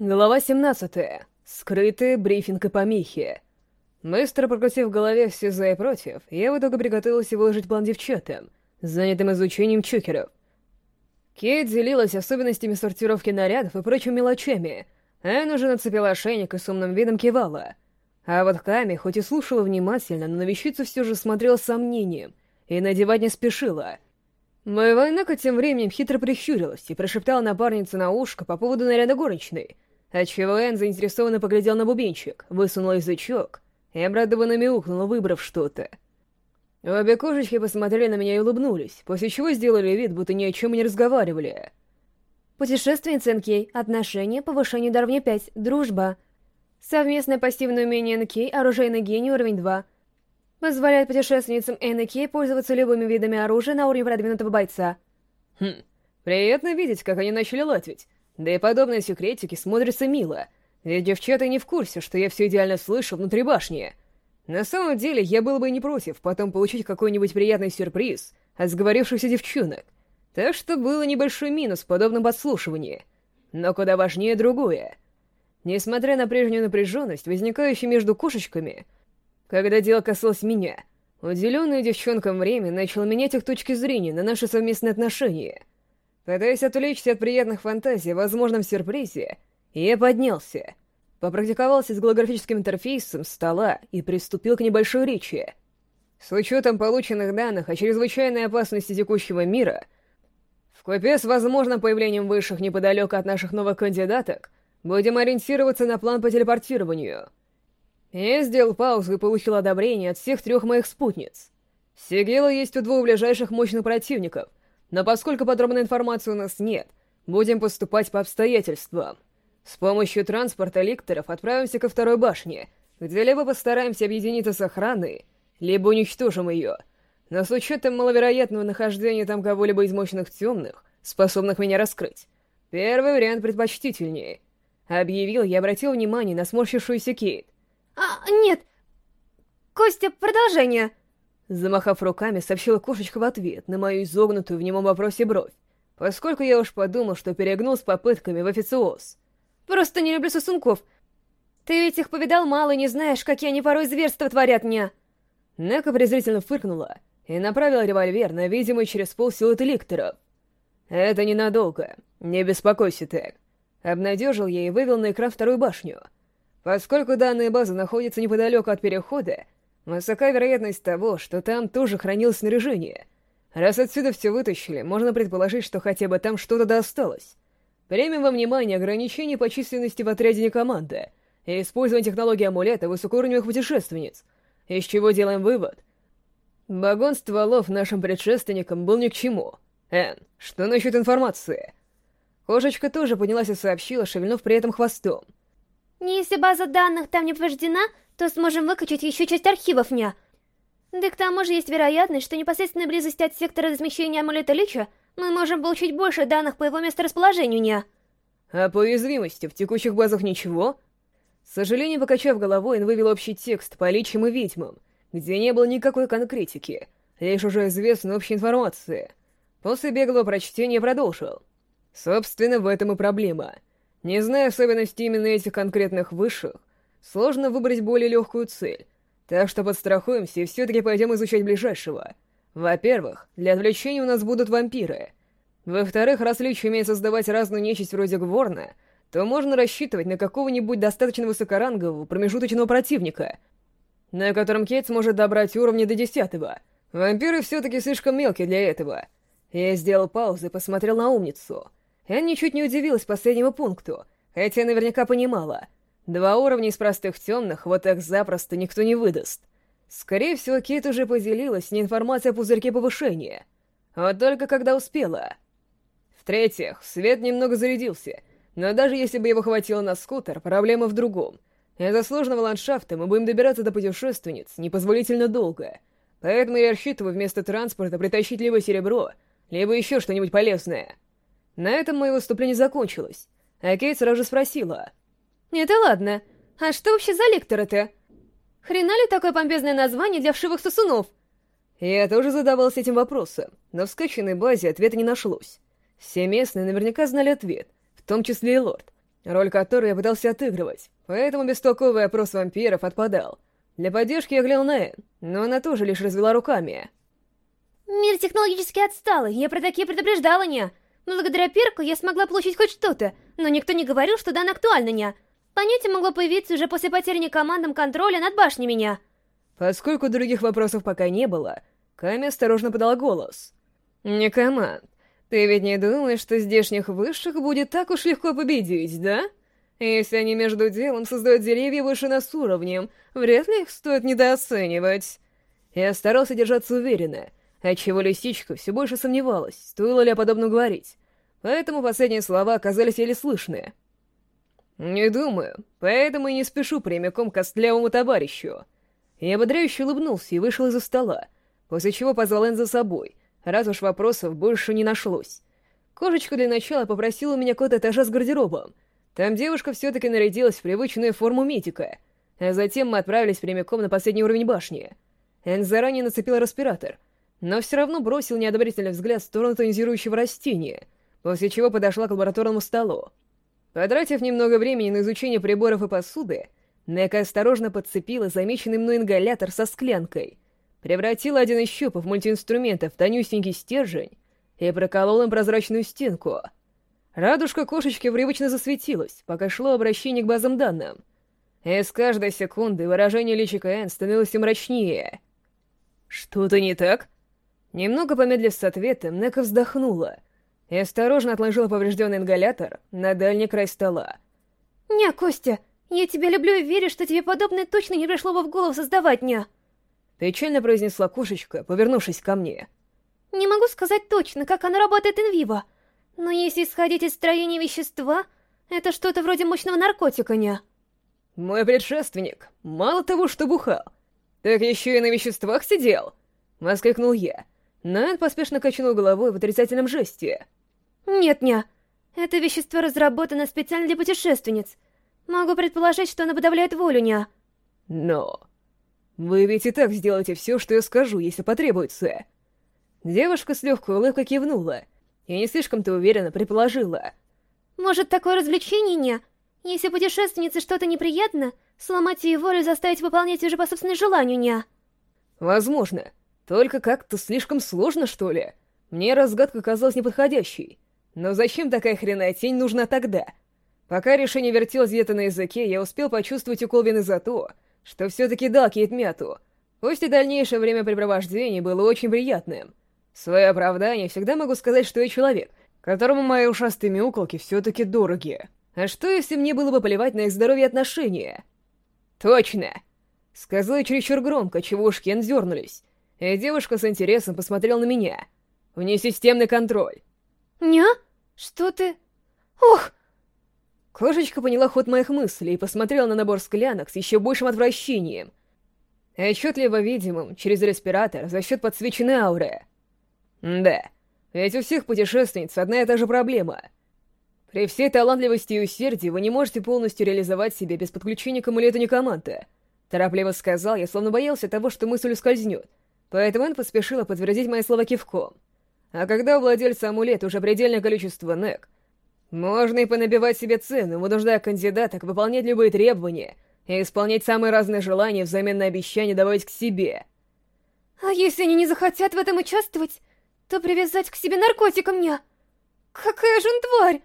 Глава 17. Скрытые брифинг и помехи. Быстро прокрутив в голове все за и против, я в итоге приготовился выложить план девчатам, занятым изучением чокеров. Кейт делилась особенностями сортировки нарядов и прочими мелочами, Энн уже нацепила ошейник и с умным видом кивала. А вот Ками, хоть и слушала внимательно, но на вещицу все же смотрела с сомнением и надевать не спешила. Моя войнака тем временем хитро прищурилась и прошептала напарнице на ушко по поводу наряда горничной, отчего Энн заинтересованно поглядел на бубенчик, высунула язычок и обрадованно мяукнула, выбрав что-то. Обе кошечки посмотрели на меня и улыбнулись, после чего сделали вид, будто ни о чем не разговаривали. Путешественница НК, отношения, повышение уровня 5, дружба. Совместное пассивное умение НК, оружейный гений, уровень 2. Позволяет путешественницам НК пользоваться любыми видами оружия на уровне продвинутого бойца. Хм, приятно видеть, как они начали латвить. Да и подобные секретики смотрятся мило, ведь девчата не в курсе, что я все идеально слышу внутри башни. На самом деле, я был бы не против потом получить какой-нибудь приятный сюрприз от сговорившихся девчонок. Так что было небольшой минус в подобном подслушивании. Но куда важнее другое. Несмотря на прежнюю напряженность, возникающую между кошечками, когда дело касалось меня, уделенное девчонкам время начало менять их точки зрения на наши совместные отношения — Пытаясь отвлечься от приятных фантазий о возможном сюрпризе, я поднялся, попрактиковался с голографическим интерфейсом стола и приступил к небольшой речи. С учетом полученных данных о чрезвычайной опасности текущего мира, в купе с возможным появлением высших неподалеку от наших новых кандидаток, будем ориентироваться на план по телепортированию. Я сделал паузу и получил одобрение от всех трех моих спутниц. Сигела есть у двух ближайших мощных противников — но поскольку подробной информации у нас нет, будем поступать по обстоятельствам. С помощью транспорта ликторов отправимся ко второй башне, где либо постараемся объединиться с охраной, либо уничтожим ее. Но с учетом маловероятного нахождения там кого-либо из мощных темных, способных меня раскрыть, первый вариант предпочтительнее. Объявил я обратил внимание на сморщившуюся Кейт. «А, нет! Костя, продолжение!» Замахав руками, сообщила кошечка в ответ на мою изогнутую в немом вопросе бровь, поскольку я уж подумал, что перегнул с попытками в официоз. «Просто не люблю сосунков. Ты ведь их повидал мало и не знаешь, какие они порой зверства творят мне!» Нека презрительно фыркнула и направила револьвер на видимый через пол силуэт ликторов. «Это ненадолго. Не беспокойся так». Обнадежил я и вывел на экран вторую башню. Поскольку данная база находится неподалеку от перехода, Высока вероятность того, что там тоже хранилось снаряжение. Раз отсюда все вытащили, можно предположить, что хотя бы там что-то досталось. Примем во внимание ограничения по численности в отряде не команды и использование технологии амулета высокоуровневых путешественниц, из чего делаем вывод. Багон стволов нашим предшественникам был ни к чему. Эн, что насчет информации? Кошечка тоже поднялась и сообщила, шевельнув при этом хвостом. Если база данных там не повреждена, то сможем выкачать еще часть архивов ня. Да к тому же есть вероятность, что непосредственной близости от сектора размещения амулета Лича мы можем получить больше данных по его месторасположению ня. А по уязвимости в текущих базах ничего? С сожалением, покачав головой, он вывел общий текст по личам и ведьмам, где не было никакой конкретики, лишь уже известной общей информации. После беглого прочтения продолжил. Собственно, в этом и проблема. Не зная особенностей именно этих конкретных высших, Сложно выбрать более легкую цель, так что подстрахуемся и все-таки пойдем изучать ближайшего. Во-первых, для отвлечения у нас будут вампиры. Во-вторых, раз Лич умеет создавать разную нечисть вроде Гворна, то можно рассчитывать на какого-нибудь достаточно высокорангового промежуточного противника, на котором Кейт сможет добрать уровни до десятого. Вампиры все-таки слишком мелкие для этого. Я сделал паузу и посмотрел на умницу. Я ничуть не удивилась последнему пункту, хотя наверняка понимала — Два уровня из простых темных вот так запросто никто не выдаст. Скорее всего, Кейт уже поделилась не информацией о пузырьке повышения. Вот только когда успела. В-третьих, свет немного зарядился, но даже если бы его хватило на скутер, проблема в другом. Из-за сложного ландшафта мы будем добираться до путешественниц непозволительно долго. Поэтому я рассчитываю вместо транспорта притащить либо серебро, либо еще что-нибудь полезное. На этом мое выступление закончилось, а Кейт сразу же спросила — это ладно. А что вообще за лектор-то? Хрена ли такое помпезное название для вшивых сосунов? Я тоже задавался этим вопросом, но в скачанной базе ответа не нашлось. Все местные наверняка знали ответ, в том числе и лорд. роль которой я пытался отыгрывать, поэтому бестолковый опрос вампиров отпадал. Для поддержки я глянул на Энн, но она тоже лишь развела руками. Мир технологически отсталый, я про такие предупреждала, не. Благодаря перку я смогла получить хоть что-то, но никто не говорил, что дан актуально, не. Понятие могло появиться уже после потери командам контроля над башней меня. Поскольку других вопросов пока не было, Ками осторожно подала голос. «Не команд. Ты ведь не думаешь, что здешних высших будет так уж легко победить, да? Если они между делом создают деревья выше нас уровнем, вряд ли их стоит недооценивать». Я старался держаться уверенно, отчего лисичка все больше сомневалась, стоило ли о подобном говорить. Поэтому последние слова оказались еле слышны. «Не думаю, поэтому и не спешу прямиком к костлявому товарищу». Я ободряюще улыбнулся и вышел из-за стола, после чего позвал Энн за собой, раз уж вопросов больше не нашлось. Кошечка для начала попросила у меня код этажа с гардеробом. Там девушка все-таки нарядилась в привычную форму митика, а затем мы отправились прямиком на последний уровень башни. Энн заранее нацепил респиратор, но все равно бросил неодобрительный взгляд в сторону тонизирующего растения, после чего подошла к лабораторному столу. Потратив немного времени на изучение приборов и посуды, Нека осторожно подцепила замеченный мной ингалятор со склянкой, превратила один из щупов мультиинструмента в тонюсенький стержень и проколола им прозрачную стенку. Радужка кошечки привычно засветилась, пока шло обращение к базам данным. И с каждой секунды выражение личика Энн становилось мрачнее. «Что-то не так?» Немного помедлив с ответом, Нека вздохнула и осторожно отложила поврежденный ингалятор на дальний край стола. «Не, Костя, я тебя люблю и верю, что тебе подобное точно не пришло бы в голову создавать, не!» Печально произнесла кошечка, повернувшись ко мне. «Не могу сказать точно, как оно работает инвиво, но если исходить из строения вещества, это что-то вроде мощного наркотика, не?» «Мой предшественник, мало того, что бухал, так еще и на веществах сидел!» — воскликнул я. Нэн поспешно качнул головой в отрицательном жесте. «Нет-ня, это вещество разработано специально для путешественниц. Могу предположить, что оно подавляет волю, ня». «Но...» «Вы ведь и так сделаете все, что я скажу, если потребуется». Девушка с легкой улыбкой кивнула и не слишком-то уверенно предположила. «Может, такое развлечение не? Если путешественнице что-то неприятно, сломать ее волю и заставить выполнять уже по собственному желанию, не?» «Возможно. Только как-то слишком сложно, что ли? Мне разгадка казалась неподходящей. Но зачем такая хреная тень нужна тогда?» Пока решение вертелось где-то на языке, я успел почувствовать укол вины за то, что все-таки дал Кейт Мяту. Пусть и дальнейшее времяпрепровождение было очень приятным. В свое оправдание всегда могу сказать, что я человек, которому мои ушастые мяуколки все-таки дороги. А что, если мне было бы плевать на их здоровье отношения? Точно! Сказал я чересчур громко, чего уж Кен дернулись. И девушка с интересом посмотрела на меня. Внесистемный контроль. «Ня? Что ты? Ох!» Кошечка поняла ход моих мыслей и посмотрела на набор склянок с еще большим отвращением. Отчетливо видимым, через респиратор, за счет подсвеченной ауры. Да, ведь у всех путешественниц одна и та же проблема. При всей талантливости и усердии вы не можете полностью реализовать себя без подключения к амулету Некоманта. Торопливо сказал я, словно боялся того, что мысль ускользнет. Поэтому он поспешила подтвердить мои слова кивком. А когда у владельца амулета уже предельное количество нек, можно и понабивать себе цену, вынуждая кандидата выполнять любые требования и исполнять самые разные желания взамен на обещание добавить к себе. А если они не захотят в этом участвовать, то привязать к себе наркотиком мне? Какая же он тварь!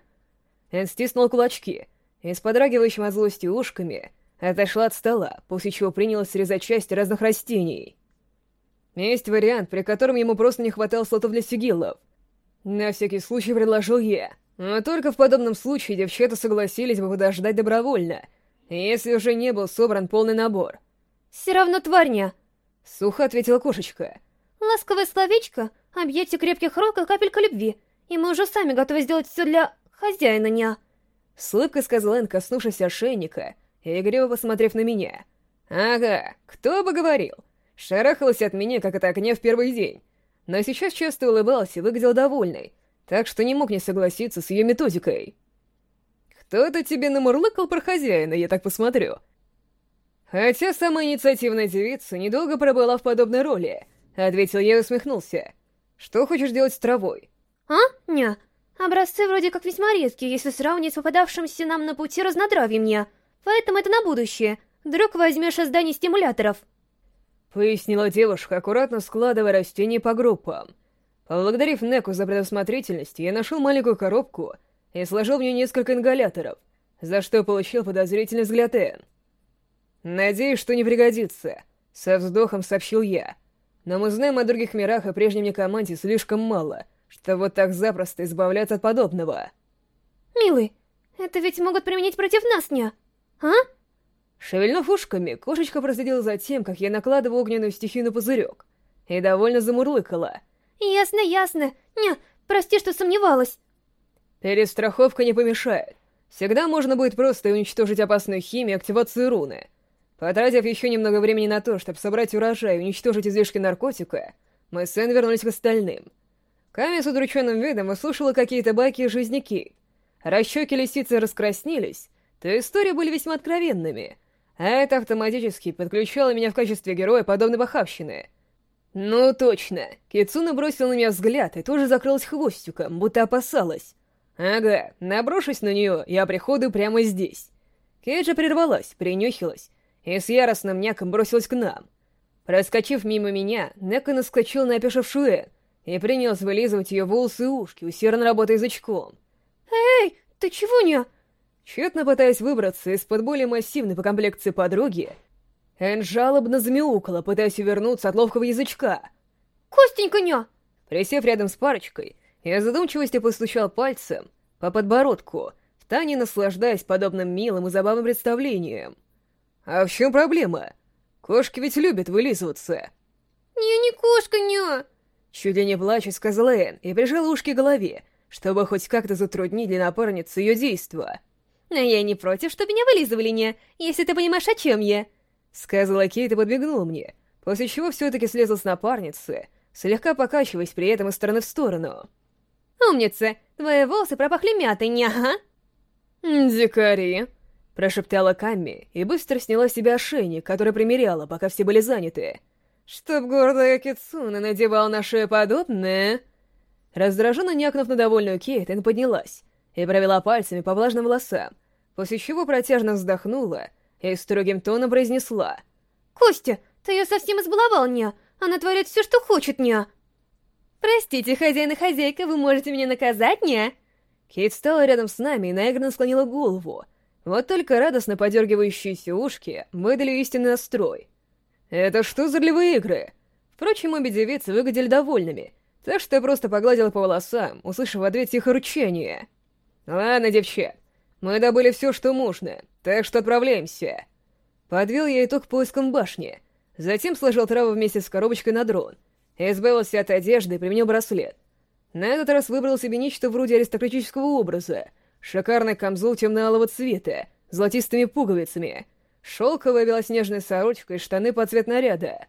Эн стиснул кулачки и с подрагивающим от злости ушками отошла от стола, после чего принялась срезать части разных растений. Есть вариант, при котором ему просто не хватало слотов для сигиллов. На всякий случай предложил я. Но только в подобном случае девчата согласились бы подождать добровольно, если уже не был собран полный набор. «Все равно тварня!» — сухо ответила кошечка. «Ласковое словечко, объятие крепких рук и капелька любви, и мы уже сами готовы сделать все для хозяина, ня!» С улыбкой сказал Энн, коснувшись ошейника, игриво посмотрев на меня. «Ага, кто бы говорил!» Шарахалась от меня, как от огня в первый день. Но сейчас часто улыбался и выглядел довольной, так что не мог не согласиться с ее методикой. «Кто-то тебе намурлыкал про хозяина, я так посмотрю». «Хотя сама инициативная девица недолго пробыла в подобной роли», — ответил я и усмехнулся. «Что хочешь делать с травой?» «А? Не. Образцы вроде как весьма редкие, если сравнить с попадавшимся нам на пути разнотравьем, поэтому это на будущее. Вдруг возьмешь создание стимуляторов. Пояснила девушка, аккуратно складывая растения по группам. Поблагодарив Неку за предусмотрительность, я нашел маленькую коробку и сложил в нее несколько ингаляторов, за что получил подозрительный взгляд Энн. «Надеюсь, что не пригодится», — со вздохом сообщил я. «Но мы знаем о других мирах и прежнем мне команде слишком мало, что вот так запросто избавляться от подобного». «Милый, это ведь могут применить против нас, не? А?» Шевельнув ушками, кошечка проследила за тем, как я накладываю огненную стихию на пузырек, и довольно замурлыкала. «Ясно, ясно. Не, прости, что сомневалась». Перестраховка не помешает. Всегда можно будет просто уничтожить опасную химию и активацию руны. Потратив еще немного времени на то, чтобы собрать урожай и уничтожить излишки наркотика, мы с Энн вернулись к остальным. Ками с удрученным видом выслушала какие-то байки Кейт. Раз щеки лисицы раскраснелись, то истории были весьма откровенными, а это автоматически подключало меня в качестве героя подобной похабщины. Ну точно, Кицуна бросила на меня взгляд и тоже закрылась хвостиком, будто опасалась. Ага, наброшусь на нее, я приходу прямо здесь. Кейджа прервалась, принюхилась и с яростным няком бросилась к нам. Проскочив мимо меня, Нека наскочил на опешившую Эн и принялся вылизывать ее волосы и ушки, усердно работая язычком. «Эй, ты чего не...» Тщетно пытаясь выбраться из-под более массивной по комплекции подруги, Эн жалобно замяукала, пытаясь увернуться от ловкого язычка. «Костенька, не...» Присев рядом с парочкой, я задумчивости постучал пальцем по подбородку, втайне наслаждаясь подобным милым и забавным представлением. «А в чем проблема? Кошки ведь любят вылизываться». «Не, не кошка, не...» Чуть ли не плача, сказала Энн и прижала ушки к голове, чтобы хоть как-то затруднить для напарницы ее действа. «Но я не против, чтобы меня вылизывали, не, если ты понимаешь, о чем я», — сказала Кейт и подбегнула мне, после чего все-таки слезла с напарницы, слегка покачиваясь при этом из стороны в сторону. «Умница! Твои волосы пропахли мятой, не ага?» «Дикари!» Прошептала Камми и быстро сняла с себя ошейник, который примеряла, пока все были заняты. «Чтоб гордая Кицуна надевал на шею подобное...» Раздраженно някнув на довольную Кейт, Энн поднялась и провела пальцами по влажным волосам, после чего протяжно вздохнула и строгим тоном произнесла. «Костя, ты ее совсем избаловал, не? Она творит все, что хочет, не?» «Простите, хозяин и хозяйка, вы можете меня наказать, не?» Кейт стала рядом с нами и наигранно склонила голову, вот только радостно подергивающиеся ушки выдали истинный настрой. «Это что за левые игры?» Впрочем, обе девицы выглядели довольными, так что я просто погладила по волосам, услышав в ответ тихо ручание. «Ладно, девчат, мы добыли все, что можно, так что отправляемся». Подвел я итог поиском башни, затем сложил траву вместе с коробочкой на дрон, избавился от одежды и применил браслет. На этот раз выбрал себе нечто вроде аристократического образа — Шикарный камзол темно-алого цвета, золотистыми пуговицами, шелковая белоснежная сорочка и штаны под цвет наряда.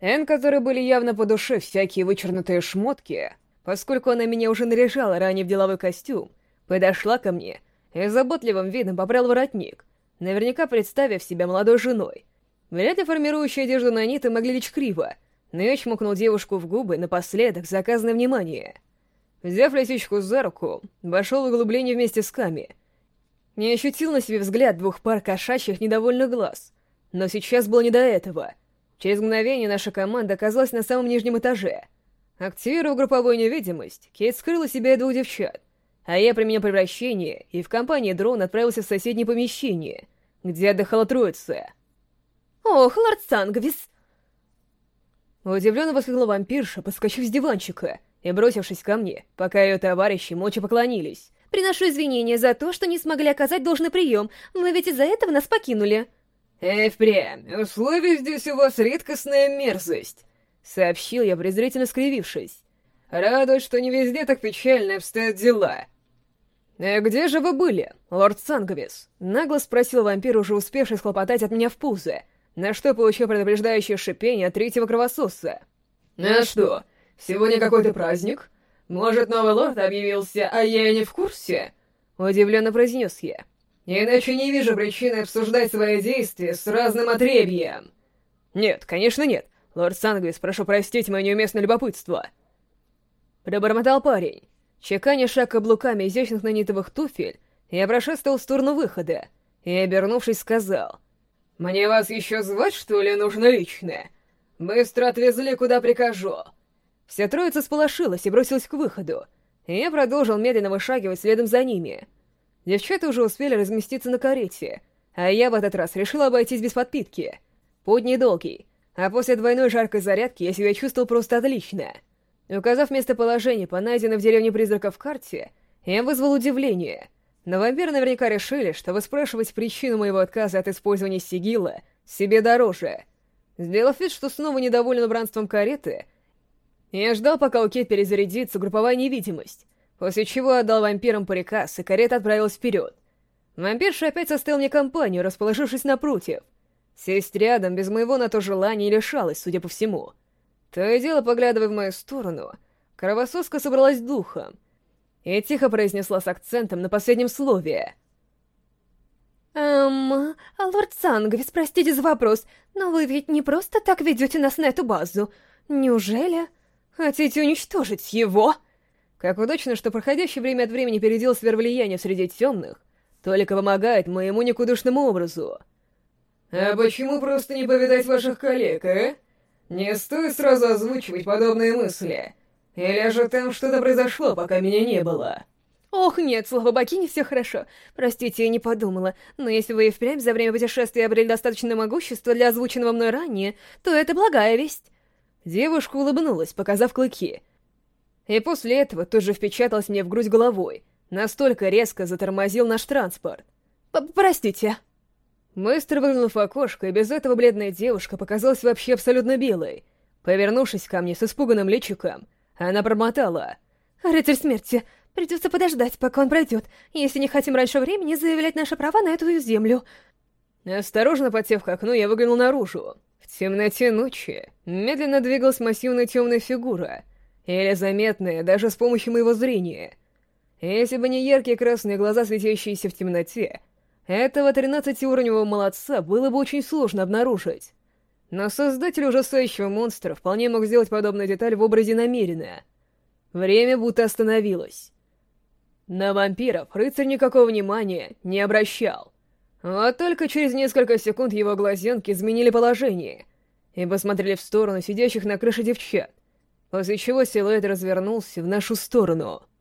Эн, которые были явно по душе всякие вычернутые шмотки, поскольку она меня уже наряжала ранее в деловой костюм, подошла ко мне и заботливым видом побрал воротник, наверняка представив себя молодой женой. Вряд ли формирующие одежду на ниты могли лечь криво, но я чмокнул девушку в губы напоследок заказанное внимание — Взяв лисичку за руку, вошел в углубление вместе с Ками. Не ощутил на себе взгляд двух пар кошачьих недовольных глаз. Но сейчас было не до этого. Через мгновение наша команда оказалась на самом нижнем этаже. Активировав групповую невидимость, Кейт скрыла себя и двух девчат, а я применил превращение и в компании дрон отправился в соседнее помещение, где отдыхала троица. «Ох, лорд Сангвис!» Удивленно воскликнула вампирша, подскочив с диванчика — и бросившись ко мне, пока ее товарищи молча поклонились. «Приношу извинения за то, что не смогли оказать должный прием. Мы ведь из-за этого нас покинули». «Эй, впрямь, условия здесь у вас редкостная мерзость», — сообщил я, презрительно скривившись. «Радует, что не везде так печально обстоят дела». «Э, где же вы были, лорд Санговис?» — нагло спросил вампир, уже успевший схлопотать от меня в пузо, на что получил предупреждающее шипение от третьего кровососа. «А что, Сегодня какой-то праздник? Может, новый лорд объявился, а я не в курсе?» Удивленно произнес я. «Иначе не вижу причины обсуждать свои действия с разным отребьем». «Нет, конечно нет. Лорд Сангвис, прошу простить мое неуместное любопытство». Пробормотал парень. Чеканя шаг каблуками изящных нанитовых туфель, я прошествовал в сторону выхода и, обернувшись, сказал. «Мне вас еще звать, что ли, нужно лично? Быстро отвезли, куда прикажу». Вся троица сполошилась и бросилась к выходу, и я продолжил медленно вышагивать следом за ними. Девчата уже успели разместиться на карете, а я в этот раз решил обойтись без подпитки. Путь недолгий, а после двойной жаркой зарядки я себя чувствовал просто отлично. Указав местоположение по найденной в деревне призрака в карте, я вызвал удивление. Но вампиры наверняка решили, что выспрашивать причину моего отказа от использования сигила себе дороже. Сделав вид, что снова недоволен убранством кареты, я ждал, пока у Кейт перезарядится групповая невидимость, после чего отдал вампирам приказ, и карета отправилась вперед. Вампирша опять составил мне компанию, расположившись напротив. Сесть рядом без моего на то желания лишалась, судя по всему. То и дело, поглядывая в мою сторону, кровососка собралась духом и тихо произнесла с акцентом на последнем слове. «Эм, лорд Сангвис, простите за вопрос, но вы ведь не просто так ведете нас на эту базу. Неужели хотите уничтожить его?» Как удачно, что проходящее время от времени передел сфер влияния среди темных, только помогает моему никудышному образу. «А почему просто не повидать ваших коллег, а? Не стоит сразу озвучивать подобные мысли. Или же там что-то произошло, пока меня не было?» «Ох, нет, слава богине, все хорошо. Простите, я не подумала. Но если вы и впрямь за время путешествия обрели достаточное могущество для озвученного мной ранее, то это благая весть». Девушка улыбнулась, показав клыки. И после этого тут же впечаталась мне в грудь головой. Настолько резко затормозил наш транспорт. «Простите». Быстро выглянув в окошко, и без этого бледная девушка показалась вообще абсолютно белой. Повернувшись ко мне с испуганным личиком, она промотала. «Рыцарь смерти, придется подождать, пока он пройдет, если не хотим раньше времени заявлять наши права на эту землю». Осторожно подсев к окну, я выглянул наружу. В темноте ночи медленно двигалась массивная темная фигура, еле заметная даже с помощью моего зрения. Если бы не яркие красные глаза, светящиеся в темноте, этого 13-уровневого молодца было бы очень сложно обнаружить. Но создатель ужасающего монстра вполне мог сделать подобную деталь в образе намеренно. Время будто остановилось. На вампиров рыцарь никакого внимания не обращал. Вот только через несколько секунд его глазенки изменили положение и посмотрели в сторону сидящих на крыше девчат, после чего силуэт развернулся в нашу сторону —